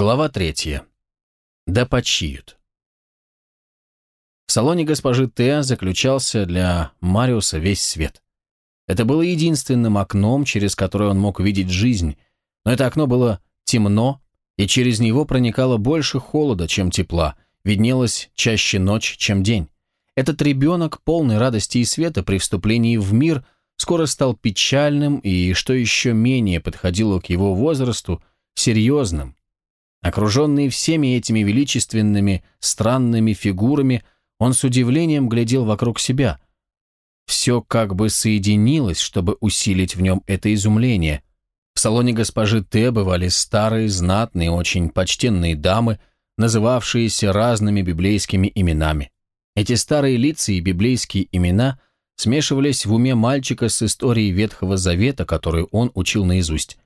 Глава третья. Да почиют. В салоне госпожи Т заключался для Мариуса весь свет. Это было единственным окном, через которое он мог видеть жизнь, но это окно было темно, и через него проникало больше холода, чем тепла, виднелось чаще ночь, чем день. Этот ребенок, полный радости и света при вступлении в мир, скоро стал печальным и, что еще менее подходило к его возрасту, серьезным, Окруженный всеми этими величественными, странными фигурами, он с удивлением глядел вокруг себя. Все как бы соединилось, чтобы усилить в нем это изумление. В салоне госпожи Т бывали старые, знатные, очень почтенные дамы, называвшиеся разными библейскими именами. Эти старые лица и библейские имена смешивались в уме мальчика с историей Ветхого Завета, которую он учил наизусть.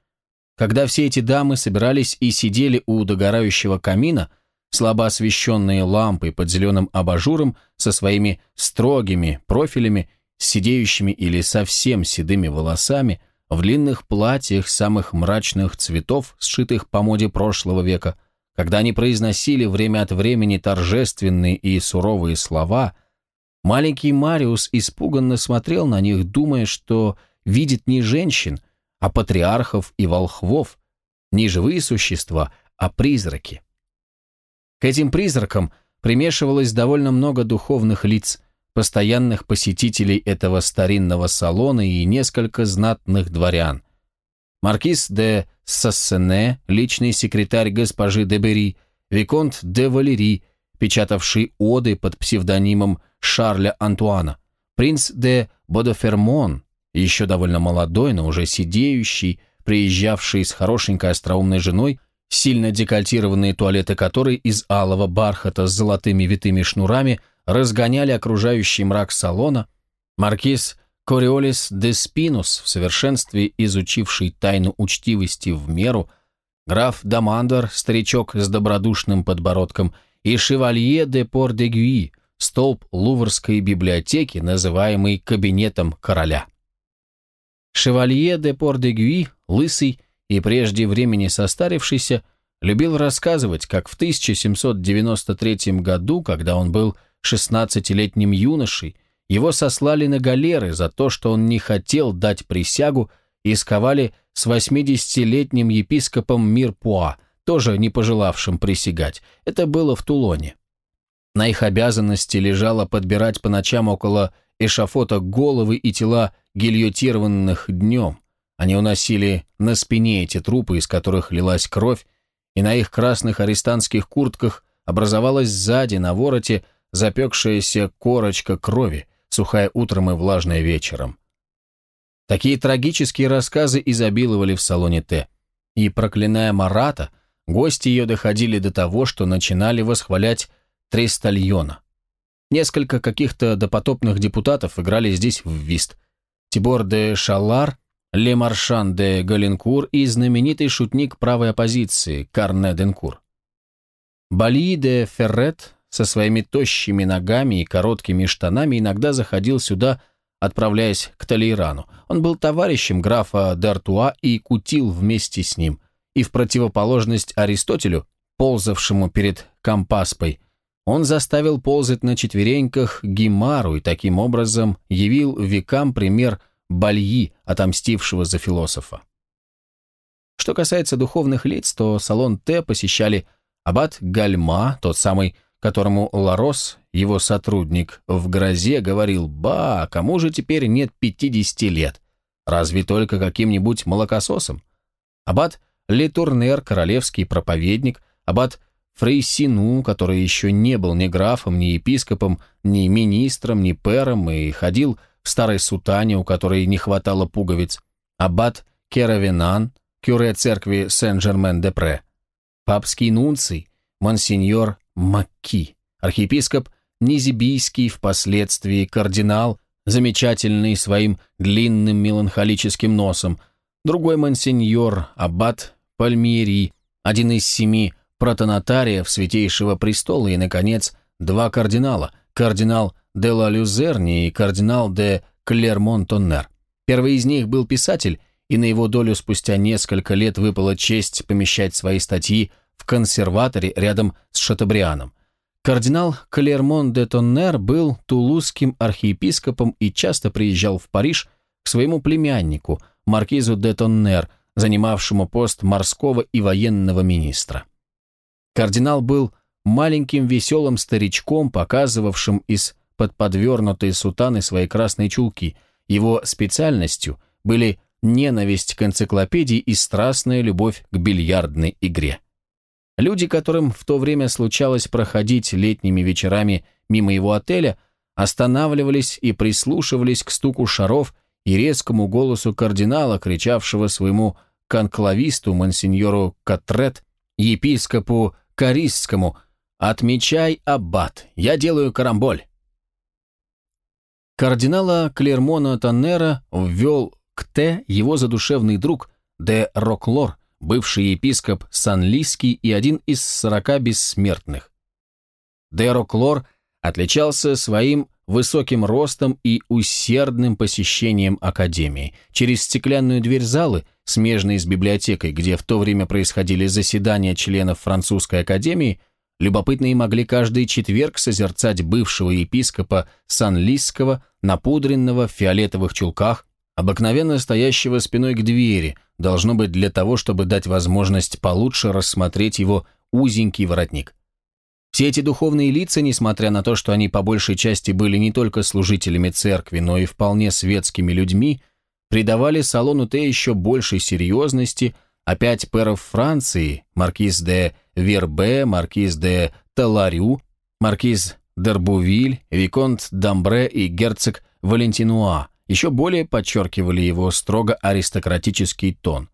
Когда все эти дамы собирались и сидели у догорающего камина, слабо освещенные лампой под зеленым абажуром со своими строгими профилями, сидеющими или совсем седыми волосами, в длинных платьях самых мрачных цветов, сшитых по моде прошлого века, когда они произносили время от времени торжественные и суровые слова, маленький Мариус испуганно смотрел на них, думая, что видит не женщин, а патриархов и волхвов, не живые существа, а призраки. К этим призракам примешивалось довольно много духовных лиц, постоянных посетителей этого старинного салона и несколько знатных дворян. Маркиз де Сассене, личный секретарь госпожи де Бери, Виконт де Валери, печатавший оды под псевдонимом Шарля Антуана, принц де Бодофермон, еще довольно молодой, но уже сидеющий, приезжавший с хорошенькой остроумной женой, сильно декольтированные туалеты которой из алого бархата с золотыми витыми шнурами разгоняли окружающий мрак салона, маркиз Кориолис де Спинус, в совершенстве изучивший тайну учтивости в меру, граф Дамандер, старичок с добродушным подбородком, и шевалье де Пор-де-Гюи, столб Луврской библиотеки, называемый кабинетом короля. Шевалье де Пор-де-Гюи, лысый и прежде времени состарившийся, любил рассказывать, как в 1793 году, когда он был 16-летним юношей, его сослали на галеры за то, что он не хотел дать присягу и сковали с 80-летним епископом Мирпуа, тоже не пожелавшим присягать. Это было в Тулоне. На их обязанности лежало подбирать по ночам около эшафота головы и тела гильотированных днем. Они уносили на спине эти трупы, из которых лилась кровь, и на их красных арестантских куртках образовалась сзади на вороте запекшаяся корочка крови, сухая утром и влажная вечером. Такие трагические рассказы изобиловали в салоне Т. И, проклиная Марата, гости ее доходили до того, что начинали восхвалять Трестальона. Несколько каких-то допотопных депутатов играли здесь в вист. Тибор де Шалар, Ле Маршан де Галенкур и знаменитый шутник правой оппозиции Карне Денкур. Бали де Феррет со своими тощими ногами и короткими штанами иногда заходил сюда, отправляясь к Толейрану. Он был товарищем графа Д'Артуа и кутил вместе с ним, и в противоположность Аристотелю, ползавшему перед Кампаспой, он заставил ползать на четвереньках Гимару и таким образом явил векам пример Бальи, отомстившего за философа. Что касается духовных лиц, то салон Т посещали аббат Гальма, тот самый, которому Ларос, его сотрудник, в грозе говорил «Ба, кому же теперь нет 50 лет? Разве только каким-нибудь молокососом?» Аббат Летурнер, королевский проповедник, аббат Фрейсину, который еще не был ни графом, ни епископом, ни министром, ни пэром, и ходил в старой сутане, у которой не хватало пуговиц, аббат Керавенан, кюре церкви Сен-Жермен-де-Пре, папский нунций, монсеньор Макки, архиепископ Низибийский, впоследствии кардинал, замечательный своим длинным меланхолическим носом, другой монсеньор, аббат Пальмиери, один из семи протонотариев Святейшего Престола и, наконец, два кардинала, кардинал де ла Люзерни и кардинал де Клермон-Тоннер. Первый из них был писатель, и на его долю спустя несколько лет выпала честь помещать свои статьи в консерваторе рядом с Шатабрианом. Кардинал Калермон де Тоннер был тулузским архиепископом и часто приезжал в Париж к своему племяннику, маркизу де Тоннер, занимавшему пост морского и военного министра. Кардинал был маленьким веселым старичком, показывавшим из-под подвернутой сутаны свои красные чулки. Его специальностью были ненависть к энциклопедии и страстная любовь к бильярдной игре. Люди, которым в то время случалось проходить летними вечерами мимо его отеля, останавливались и прислушивались к стуку шаров и резкому голосу кардинала, кричавшего своему конклависту, мансиньору Катрет, епископу Каристскому, «Отмечай, аббат, я делаю карамболь». Кардинала Клермона Таннера ввел к Т его задушевный друг де Роклор, бывший епископ Санлийский и один из сорока бессмертных. Де Роклор отличался своим высоким ростом и усердным посещением академии. Через стеклянную дверь залы, смежной с библиотекой, где в то время происходили заседания членов французской академии, любопытные могли каждый четверг созерцать бывшего епископа Санлийского, напудренного в фиолетовых чулках, обыкновенно стоящего спиной к двери, должно быть для того, чтобы дать возможность получше рассмотреть его узенький воротник. Все эти духовные лица, несмотря на то, что они по большей части были не только служителями церкви, но и вполне светскими людьми, придавали салону Т еще большей серьезности, опять пэров Франции, маркиз де Вербе, маркиз де Таларю, маркиз Дербувиль, виконт Дамбре и герцог Валентинуа, еще более подчеркивали его строго аристократический тон.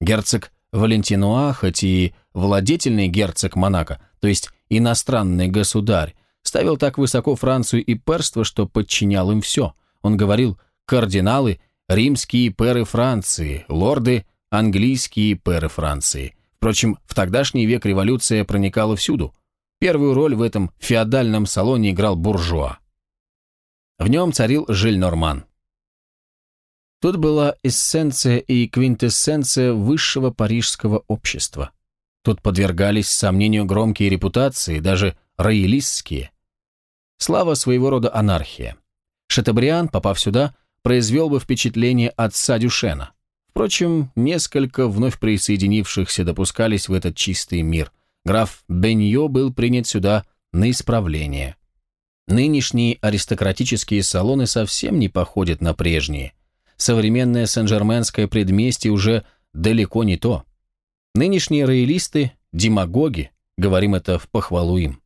Герцог Валентинуа, хоть и владетельный герцог Монако, то есть иностранный государь, ставил так высоко Францию и перство, что подчинял им все. Он говорил «кардиналы, римские пэры Франции, лорды, английские пэры Франции». Впрочем, в тогдашний век революция проникала всюду. Первую роль в этом феодальном салоне играл буржуа. В нем царил Жиль Норман. Тут была эссенция и квинтэссенция высшего парижского общества. Тут подвергались сомнению громкие репутации, даже роялистские. Слава своего рода анархия. Шатабриан, попав сюда, произвел бы впечатление отца Дюшена. Впрочем, несколько вновь присоединившихся допускались в этот чистый мир. Граф Беньо был принят сюда на исправление. Нынешние аристократические салоны совсем не походят на прежние – современное Сен-Жерменское предместье уже далеко не то. Нынешние роялисты – демагоги, говорим это в похвалу им.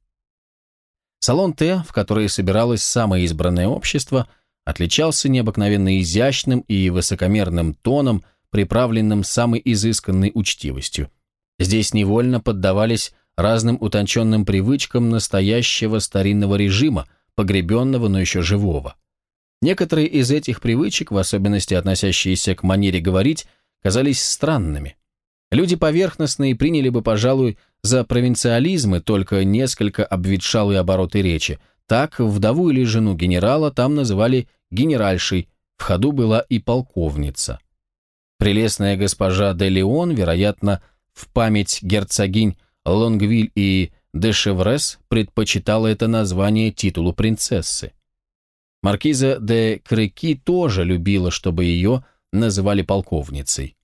Салон Т, в который собиралось самое избранное общество, отличался необыкновенно изящным и высокомерным тоном, приправленным самой изысканной учтивостью. Здесь невольно поддавались разным утонченным привычкам настоящего старинного режима, погребенного, но еще живого. Некоторые из этих привычек, в особенности относящиеся к манере говорить, казались странными. Люди поверхностные приняли бы, пожалуй, за провинциализмы только несколько обветшалые обороты речи. Так, вдову или жену генерала там называли генеральшей, в ходу была и полковница. Прелестная госпожа де Леон, вероятно, в память герцогинь Лонгвиль и де Шеврес предпочитала это название титулу принцессы. Маркиза де Крыки тоже любила, чтобы ее называли полковницей.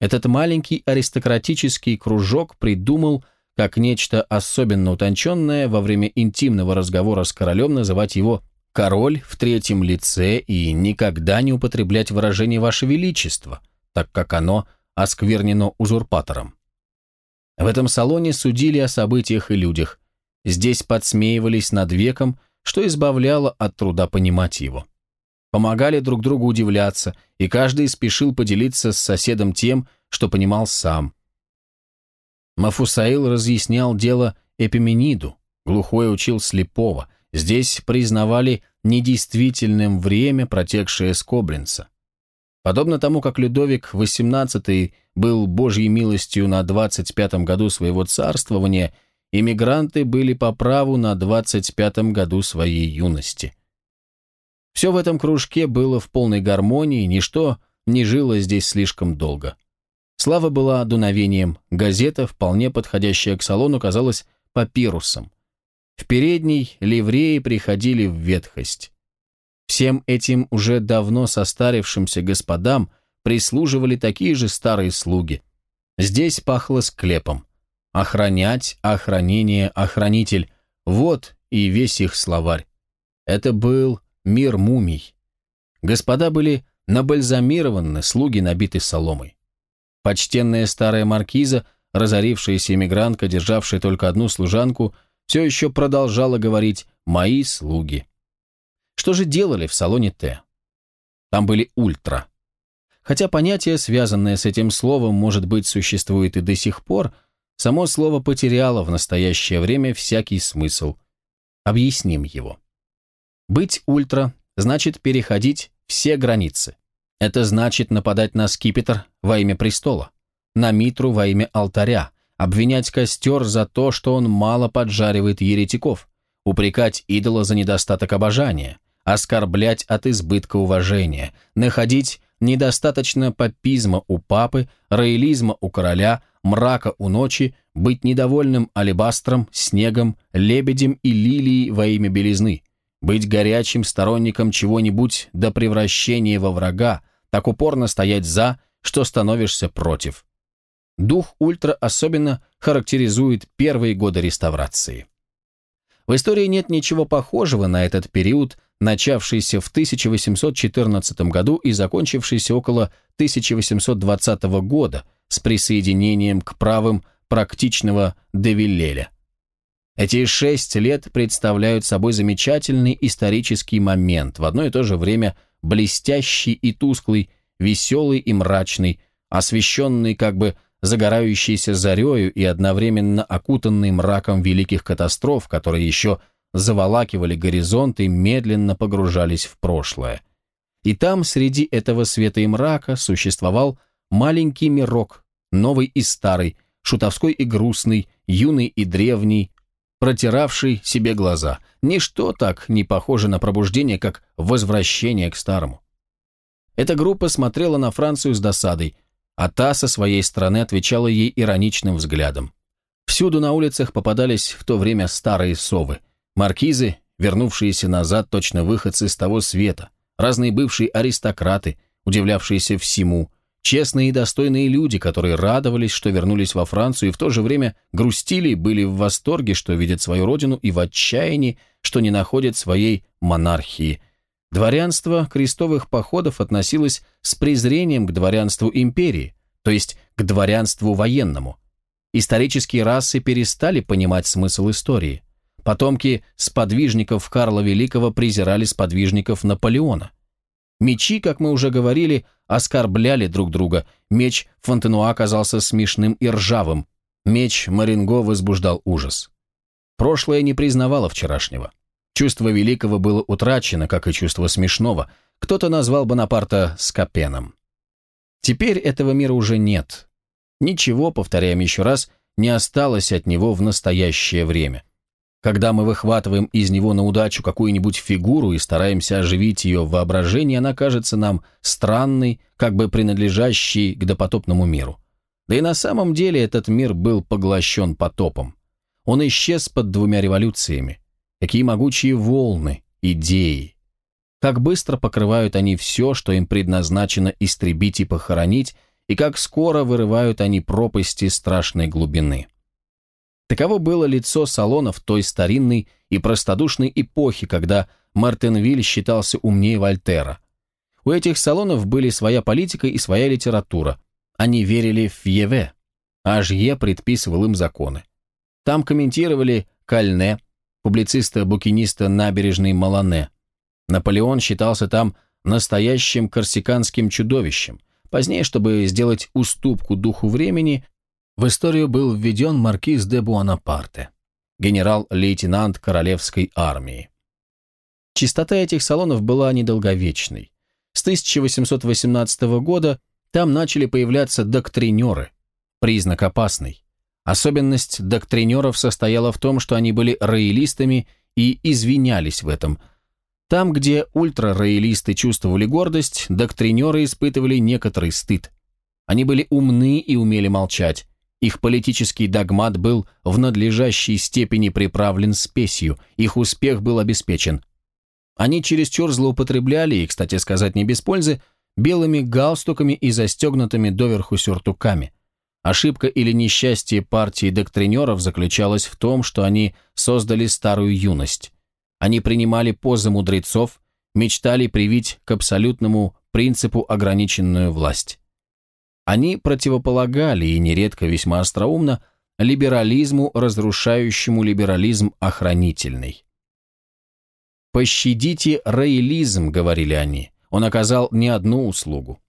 Этот маленький аристократический кружок придумал, как нечто особенно утонченное во время интимного разговора с королем называть его «король» в третьем лице и никогда не употреблять выражение «Ваше Величество», так как оно осквернено узурпатором. В этом салоне судили о событиях и людях. Здесь подсмеивались над веком, что избавляло от труда понимать его. Помогали друг другу удивляться, и каждый спешил поделиться с соседом тем, что понимал сам. Мафусаил разъяснял дело Эпимениду, глухой учил слепого, здесь признавали недействительным время, протекшее с Кобринца. Подобно тому, как Людовик XVIII был Божьей милостью на 25-м году своего царствования – иммигранты были по праву на 25-м году своей юности. Все в этом кружке было в полной гармонии, ничто не жило здесь слишком долго. Слава была дуновением, газета, вполне подходящая к салону, казалась папирусом. В передней ливреи приходили в ветхость. Всем этим уже давно состарившимся господам прислуживали такие же старые слуги. Здесь пахло склепом. Охранять, охранение, охранитель. Вот и весь их словарь. Это был мир мумий. Господа были набальзамированы, слуги набиты соломой. Почтенная старая маркиза, разорившаяся эмигрантка, державшая только одну служанку, все еще продолжала говорить «мои слуги». Что же делали в салоне Т? Там были ультра. Хотя понятие, связанное с этим словом, может быть, существует и до сих пор, само слово потеряло в настоящее время всякий смысл. Объясним его. Быть ультра значит переходить все границы. Это значит нападать на скипетр во имя престола, на митру во имя алтаря, обвинять костер за то, что он мало поджаривает еретиков, упрекать идола за недостаток обожания, оскорблять от избытка уважения, находить недостаточно папизма у папы, роялизма у короля, мрака у ночи, быть недовольным алебастром, снегом, лебедем и лилией во имя белизны, быть горячим сторонником чего-нибудь до превращения во врага, так упорно стоять за, что становишься против. Дух ультра особенно характеризует первые годы реставрации. В истории нет ничего похожего на этот период, начавшийся в 1814 году и закончившийся около 1820 года с присоединением к правым практичного Девиллеля. Эти шесть лет представляют собой замечательный исторический момент, в одно и то же время блестящий и тусклый, веселый и мрачный, освещенный как бы загорающейся зарею и одновременно окутанный мраком великих катастроф, которые еще заволакивали горизонт и медленно погружались в прошлое. И там, среди этого света и мрака, существовал маленький мирок, новый и старый, шутовской и грустный, юный и древний, протиравший себе глаза. Ничто так не похоже на пробуждение, как возвращение к старому. Эта группа смотрела на Францию с досадой, а та со своей стороны отвечала ей ироничным взглядом. Всюду на улицах попадались в то время старые совы, маркизы, вернувшиеся назад точно выходцы с того света, разные бывшие аристократы, удивлявшиеся всему, честные и достойные люди, которые радовались, что вернулись во Францию и в то же время грустили, были в восторге, что видят свою родину и в отчаянии, что не находят своей монархии – Дворянство крестовых походов относилось с презрением к дворянству империи, то есть к дворянству военному. Исторические расы перестали понимать смысл истории. Потомки сподвижников Карла Великого презирали сподвижников Наполеона. Мечи, как мы уже говорили, оскорбляли друг друга. Меч Фонтенуа оказался смешным и ржавым. Меч Маринго возбуждал ужас. Прошлое не признавало вчерашнего. Чувство великого было утрачено, как и чувство смешного. Кто-то назвал Бонапарта Скопеном. Теперь этого мира уже нет. Ничего, повторяем еще раз, не осталось от него в настоящее время. Когда мы выхватываем из него на удачу какую-нибудь фигуру и стараемся оживить ее в воображении, она кажется нам странной, как бы принадлежащей к допотопному миру. Да и на самом деле этот мир был поглощен потопом. Он исчез под двумя революциями. Какие могучие волны, идеи. Как быстро покрывают они все, что им предназначено истребить и похоронить, и как скоро вырывают они пропасти страшной глубины. Таково было лицо салонов той старинной и простодушной эпохи, когда Мартенвиль считался умнее Вольтера. У этих салонов были своя политика и своя литература. Они верили в Еве, а Жье предписывал им законы. Там комментировали Кальне, публициста-букиниста набережной Малане. Наполеон считался там настоящим корсиканским чудовищем. Позднее, чтобы сделать уступку духу времени, в историю был введен маркиз де Буанапарте, генерал-лейтенант королевской армии. Чистота этих салонов была недолговечной. С 1818 года там начали появляться доктринеры, признак опасный. Особенность доктринеров состояла в том, что они были роялистами и извинялись в этом. Там, где ультрароялисты чувствовали гордость, доктринеры испытывали некоторый стыд. Они были умны и умели молчать. Их политический догмат был в надлежащей степени приправлен спесью, их успех был обеспечен. Они чересчур злоупотребляли, и, кстати сказать, не без пользы, белыми галстуками и застегнутыми доверху сюртуками. Ошибка или несчастье партии доктринеров заключалось в том, что они создали старую юность. Они принимали позы мудрецов, мечтали привить к абсолютному принципу ограниченную власть. Они противополагали, и нередко весьма остроумно, либерализму, разрушающему либерализм охранительный. «Пощадите роялизм», — говорили они, — он оказал не одну услугу.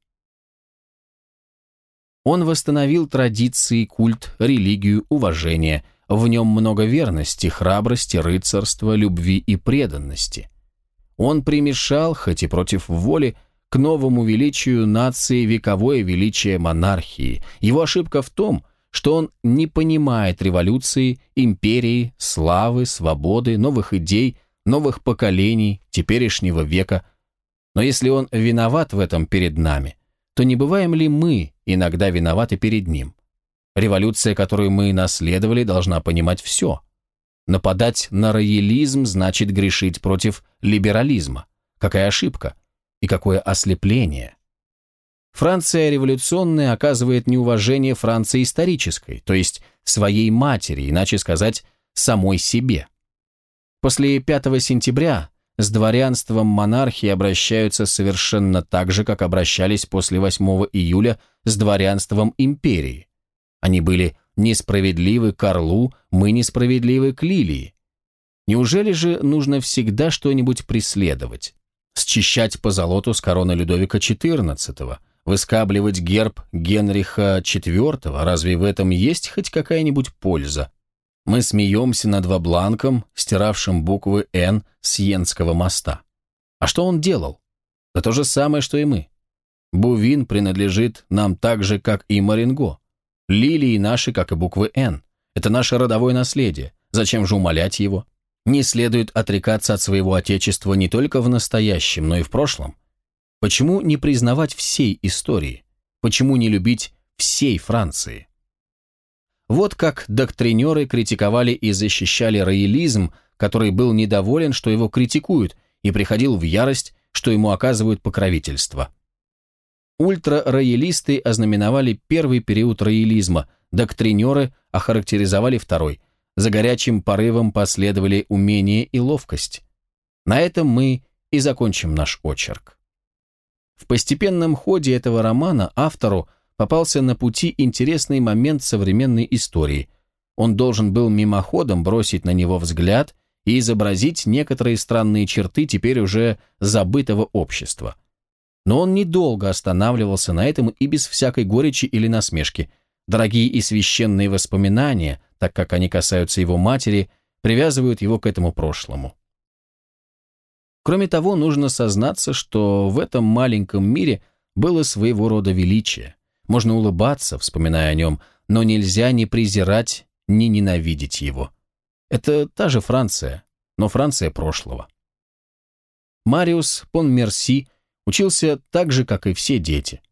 Он восстановил традиции, культ, религию, уважение. В нем много верности, храбрости, рыцарства, любви и преданности. Он примешал, хоть и против воли, к новому величию нации вековое величие монархии. Его ошибка в том, что он не понимает революции, империи, славы, свободы, новых идей, новых поколений, теперешнего века. Но если он виноват в этом перед нами, то не бываем ли мы иногда виноваты перед ним? Революция, которую мы наследовали, должна понимать все. Нападать на роялизм значит грешить против либерализма. Какая ошибка? И какое ослепление. Франция революционная оказывает неуважение Франции исторической, то есть своей матери, иначе сказать, самой себе. После 5 сентября с дворянством монархии обращаются совершенно так же, как обращались после 8 июля с дворянством империи. Они были несправедливы к Орлу, мы несправедливы к Лилии. Неужели же нужно всегда что-нибудь преследовать? Счищать по золоту с короны Людовика XIV, выскабливать герб Генриха IV, разве в этом есть хоть какая-нибудь польза? Мы смеемся над Вабланком, стиравшим буквы «Н» с Йенского моста. А что он делал? Да то же самое, что и мы. Бувин принадлежит нам так же, как и Маринго. Лилии наши, как и буквы «Н». Это наше родовое наследие. Зачем же умолять его? Не следует отрекаться от своего отечества не только в настоящем, но и в прошлом. Почему не признавать всей истории? Почему не любить всей Франции? Вот как доктринеры критиковали и защищали роялизм, который был недоволен, что его критикуют, и приходил в ярость, что ему оказывают покровительство. Ультрароялисты ознаменовали первый период роялизма, доктринеры охарактеризовали второй – за горячим порывом последовали умение и ловкость. На этом мы и закончим наш очерк. В постепенном ходе этого романа автору попался на пути интересный момент современной истории. Он должен был мимоходом бросить на него взгляд и изобразить некоторые странные черты теперь уже забытого общества. Но он недолго останавливался на этом и без всякой горечи или насмешки. Дорогие и священные воспоминания – так как они касаются его матери, привязывают его к этому прошлому. Кроме того, нужно сознаться, что в этом маленьком мире было своего рода величие. Можно улыбаться, вспоминая о нем, но нельзя ни презирать, ни ненавидеть его. Это та же Франция, но Франция прошлого. Мариус Понмерси учился так же, как и все дети.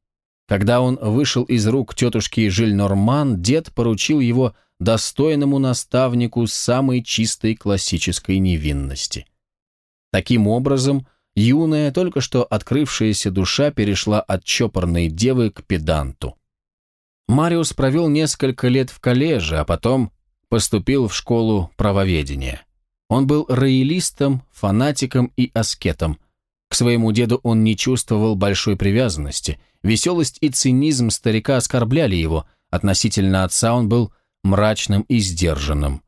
Когда он вышел из рук тетушки Жиль Норман, дед поручил его достойному наставнику самой чистой классической невинности. Таким образом, юная, только что открывшаяся душа перешла от чопорной девы к педанту. Мариус провел несколько лет в коллеже, а потом поступил в школу правоведения. Он был роялистом, фанатиком и аскетом. К своему деду он не чувствовал большой привязанности. Веселость и цинизм старика оскорбляли его. Относительно отца он был мрачным и сдержанным.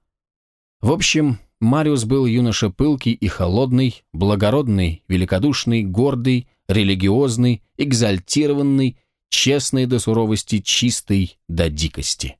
В общем, Мариус был юноша пылкий и холодный, благородный, великодушный, гордый, религиозный, экзальтированный, честный до суровости, чистый до дикости.